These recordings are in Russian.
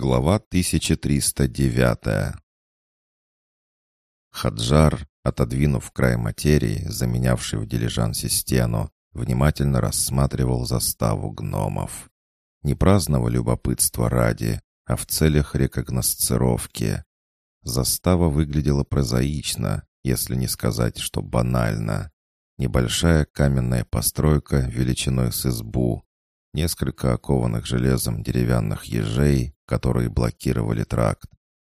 Глава 1309 Хаджар, отодвинув край материи, заменявший в дилижансе стену, внимательно рассматривал заставу гномов. Не праздного любопытства ради, а в целях рекогносцировки. Застава выглядела прозаично, если не сказать, что банально. Небольшая каменная постройка величиной с избу, несколько окованных железом деревянных ежей, которые блокировали тракт.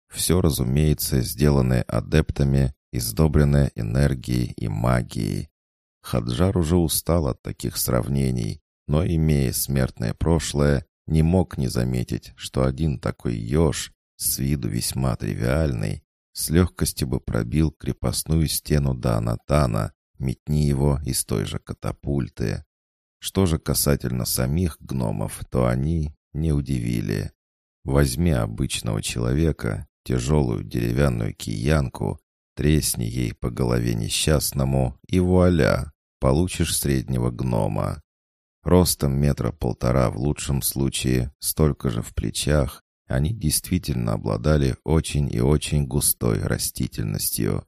Все, разумеется, сделанное адептами и сдобренное энергией и магией. Хаджар уже устал от таких сравнений, но, имея смертное прошлое, не мог не заметить, что один такой еж, с виду весьма тривиальный, с легкостью бы пробил крепостную стену до Анатана, метни его из той же катапульты. Что же касательно самих гномов, то они не удивили. Возьми обычного человека, тяжелую деревянную киянку, тресни ей по голове несчастному, и вуаля, получишь среднего гнома. Ростом метра полтора в лучшем случае, столько же в плечах, они действительно обладали очень и очень густой растительностью.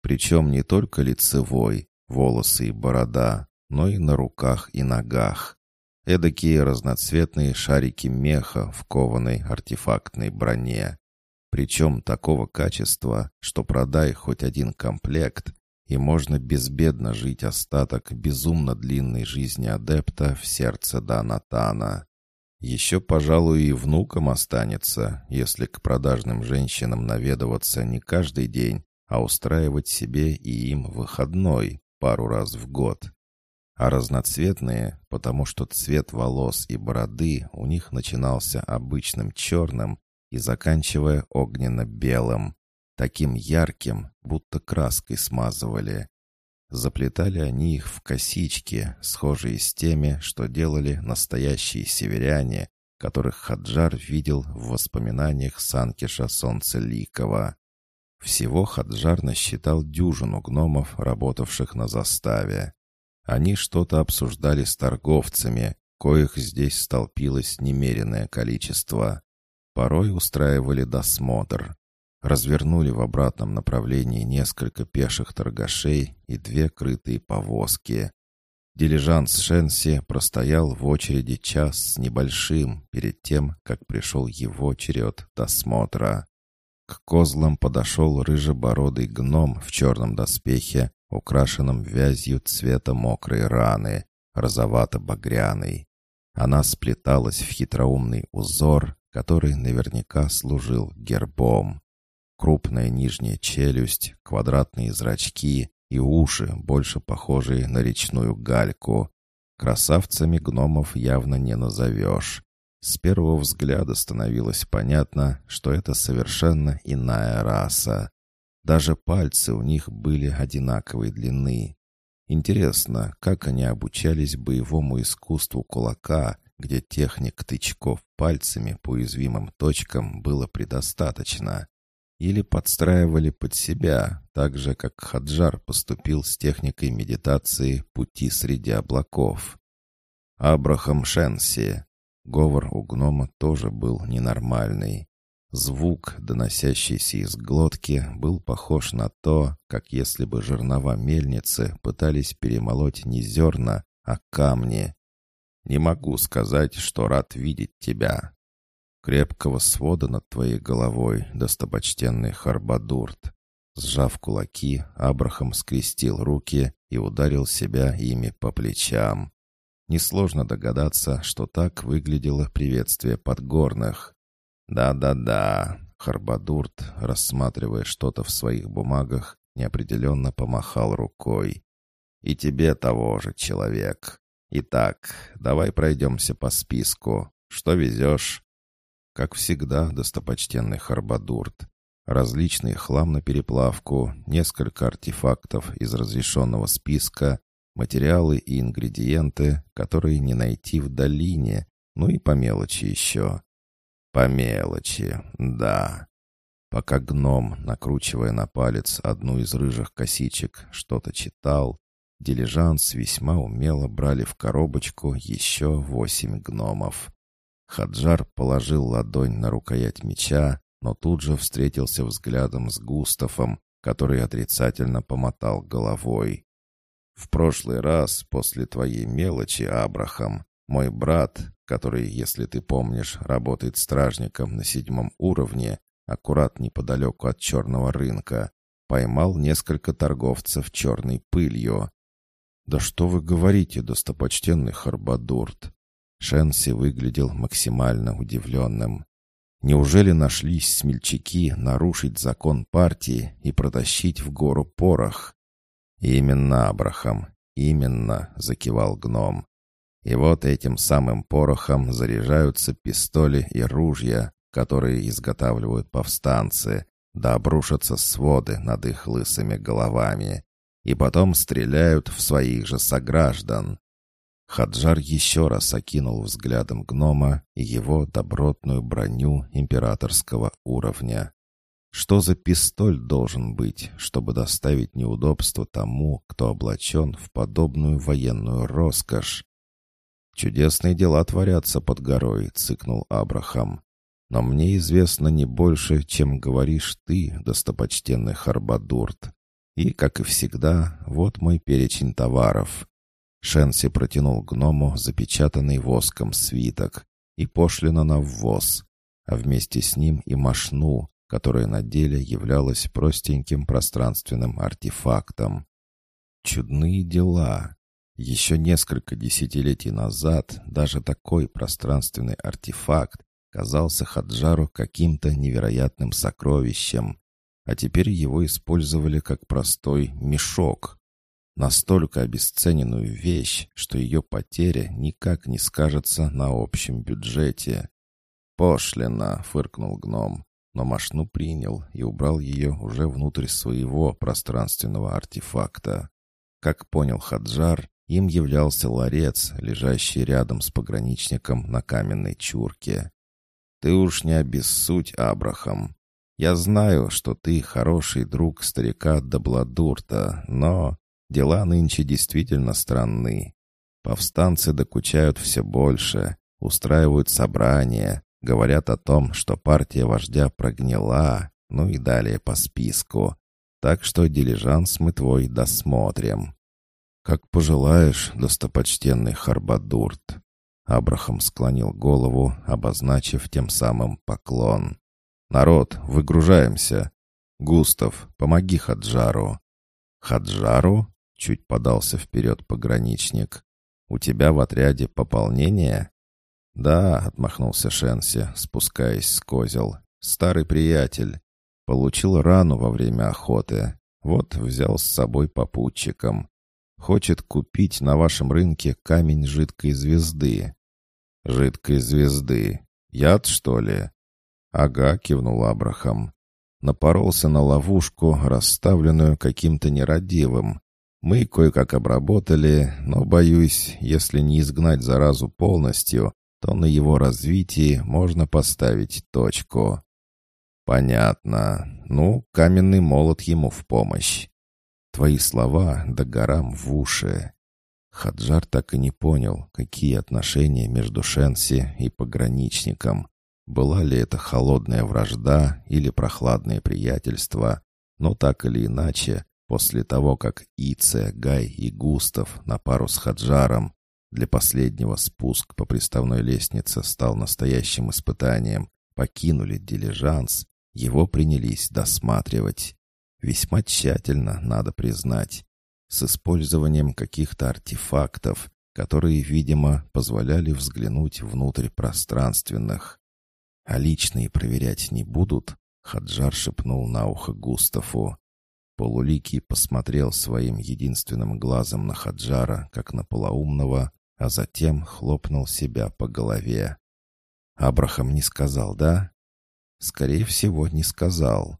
Причем не только лицевой, волосы и борода, но и на руках и ногах. Эдакие разноцветные шарики меха в кованой артефактной броне. Причем такого качества, что продай хоть один комплект, и можно безбедно жить остаток безумно длинной жизни адепта в сердце Данатана. Еще, пожалуй, и внукам останется, если к продажным женщинам наведываться не каждый день, а устраивать себе и им выходной пару раз в год а разноцветные, потому что цвет волос и бороды у них начинался обычным черным и заканчивая огненно-белым, таким ярким, будто краской смазывали. Заплетали они их в косички, схожие с теми, что делали настоящие северяне, которых Хаджар видел в воспоминаниях Санкиша Солнцеликова. Всего Хаджар насчитал дюжину гномов, работавших на заставе. Они что-то обсуждали с торговцами, коих здесь столпилось немеренное количество. Порой устраивали досмотр. Развернули в обратном направлении несколько пеших торгашей и две крытые повозки. Дилижанс Шенси простоял в очереди час с небольшим перед тем, как пришел его черед досмотра. К козлам подошел рыжебородый гном в черном доспехе украшенном вязью цвета мокрой раны, розовато-багряной. Она сплеталась в хитроумный узор, который наверняка служил гербом. Крупная нижняя челюсть, квадратные зрачки и уши, больше похожие на речную гальку. Красавцами гномов явно не назовешь. С первого взгляда становилось понятно, что это совершенно иная раса. Даже пальцы у них были одинаковой длины. Интересно, как они обучались боевому искусству кулака, где техник тычков пальцами по уязвимым точкам было предостаточно. Или подстраивали под себя, так же, как Хаджар поступил с техникой медитации «Пути среди облаков». Абрахам Шенси. Говор у гнома тоже был ненормальный. Звук, доносящийся из глотки, был похож на то, как если бы жернова мельницы пытались перемолоть не зерна, а камни. «Не могу сказать, что рад видеть тебя. Крепкого свода над твоей головой, достопочтенный Харбадурт». Сжав кулаки, Абрахам скрестил руки и ударил себя ими по плечам. Несложно догадаться, что так выглядело приветствие подгорных. «Да-да-да», — Харбадурт, рассматривая что-то в своих бумагах, неопределенно помахал рукой. «И тебе того же, человек. Итак, давай пройдемся по списку. Что везешь?» Как всегда, достопочтенный Харбадурт. Различный хлам на переплавку, несколько артефактов из разрешенного списка, материалы и ингредиенты, которые не найти в долине, ну и по мелочи еще. По мелочи, да. Пока гном, накручивая на палец одну из рыжих косичек, что-то читал, дилижанс весьма умело брали в коробочку еще восемь гномов. Хаджар положил ладонь на рукоять меча, но тут же встретился взглядом с Густавом, который отрицательно помотал головой. «В прошлый раз, после твоей мелочи, Абрахам, мой брат, который, если ты помнишь, работает стражником на седьмом уровне, аккурат неподалеку от черного рынка, поймал несколько торговцев черной пылью. «Да что вы говорите, достопочтенный Харбадурт?» Шенси выглядел максимально удивленным. Неужели нашлись смельчаки нарушить закон партии и протащить в гору порох? «Именно, Абрахам, именно», — закивал гном. И вот этим самым порохом заряжаются пистоли и ружья, которые изготавливают повстанцы, да обрушатся своды над их лысыми головами, и потом стреляют в своих же сограждан. Хаджар еще раз окинул взглядом гнома и его добротную броню императорского уровня. Что за пистоль должен быть, чтобы доставить неудобство тому, кто облачен в подобную военную роскошь? «Чудесные дела творятся под горой», — цыкнул Абрахам. «Но мне известно не больше, чем говоришь ты, достопочтенный Харбадурт. И, как и всегда, вот мой перечень товаров. Шенси протянул гному запечатанный воском свиток и пошлина на ввоз, а вместе с ним и мошну, которая на деле являлась простеньким пространственным артефактом. Чудные дела. Еще несколько десятилетий назад даже такой пространственный артефакт казался Хаджару каким-то невероятным сокровищем, а теперь его использовали как простой мешок, Настолько обесцененную вещь, что ее потеря никак не скажется на общем бюджете. «Пошлина!» — фыркнул гном, но машну принял и убрал ее уже внутрь своего пространственного артефакта. Как понял Хаджар, им являлся ларец, лежащий рядом с пограничником на каменной чурке. «Ты уж не обессудь, Абрахам. Я знаю, что ты хороший друг старика Дабладурта, но Дела нынче действительно странны. Повстанцы докучают все больше, устраивают собрания, говорят о том, что партия вождя прогнила, ну и далее по списку. Так что дилижанс мы твой досмотрим. Как пожелаешь, достопочтенный Харбадурт. Абрахам склонил голову, обозначив тем самым поклон. «Народ, выгружаемся. Густав, помоги Хаджару». «Хаджару?» Чуть подался вперед пограничник. «У тебя в отряде пополнение?» «Да», — отмахнулся Шенси, спускаясь с козел. «Старый приятель. Получил рану во время охоты. Вот взял с собой попутчиком. Хочет купить на вашем рынке камень жидкой звезды». «Жидкой звезды? Яд, что ли?» «Ага», — кивнул Абрахам. Напоролся на ловушку, расставленную каким-то нерадивым. Мы кое-как обработали, но, боюсь, если не изгнать заразу полностью, то на его развитии можно поставить точку. Понятно. Ну, каменный молот ему в помощь. Твои слова да горам в уши. Хаджар так и не понял, какие отношения между Шенси и пограничником. Была ли это холодная вражда или прохладное приятельство, но так или иначе, После того, как Ице, Гай и Густав на пару с Хаджаром для последнего спуск по приставной лестнице стал настоящим испытанием, покинули дилижанс, его принялись досматривать. Весьма тщательно, надо признать, с использованием каких-то артефактов, которые, видимо, позволяли взглянуть внутрь пространственных. А личные проверять не будут, Хаджар шепнул на ухо Густаву. Полуликий посмотрел своим единственным глазом на Хаджара, как на полоумного, а затем хлопнул себя по голове. «Абрахам не сказал, да?» «Скорее всего, не сказал.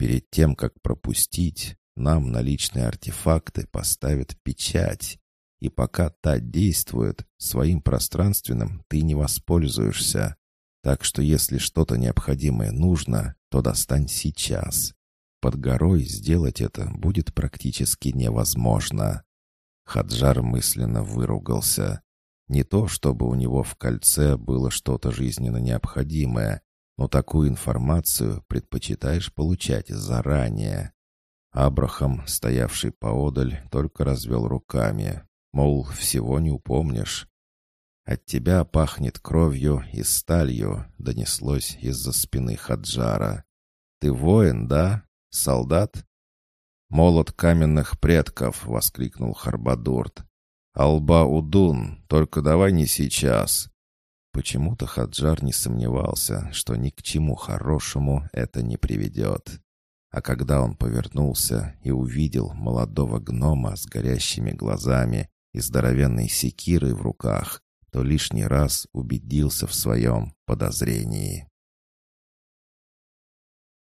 Перед тем, как пропустить, нам на личные артефакты поставят печать, и пока та действует, своим пространственным ты не воспользуешься. Так что если что-то необходимое нужно, то достань сейчас. Под горой сделать это будет практически невозможно. Хаджар мысленно выругался. Не то, чтобы у него в кольце было что-то жизненно необходимое, но такую информацию предпочитаешь получать заранее. Абрахам, стоявший поодаль, только развел руками. Мол, всего не упомнишь. «От тебя пахнет кровью и сталью», — донеслось из-за спины Хаджара. «Ты воин, да? Солдат?» «Молот каменных предков!» — воскликнул Харбадурт. «Алба Удун, только давай не сейчас!» Почему-то Хаджар не сомневался, что ни к чему хорошему это не приведет. А когда он повернулся и увидел молодого гнома с горящими глазами и здоровенной секирой в руках, то лишний раз убедился в своем подозрении.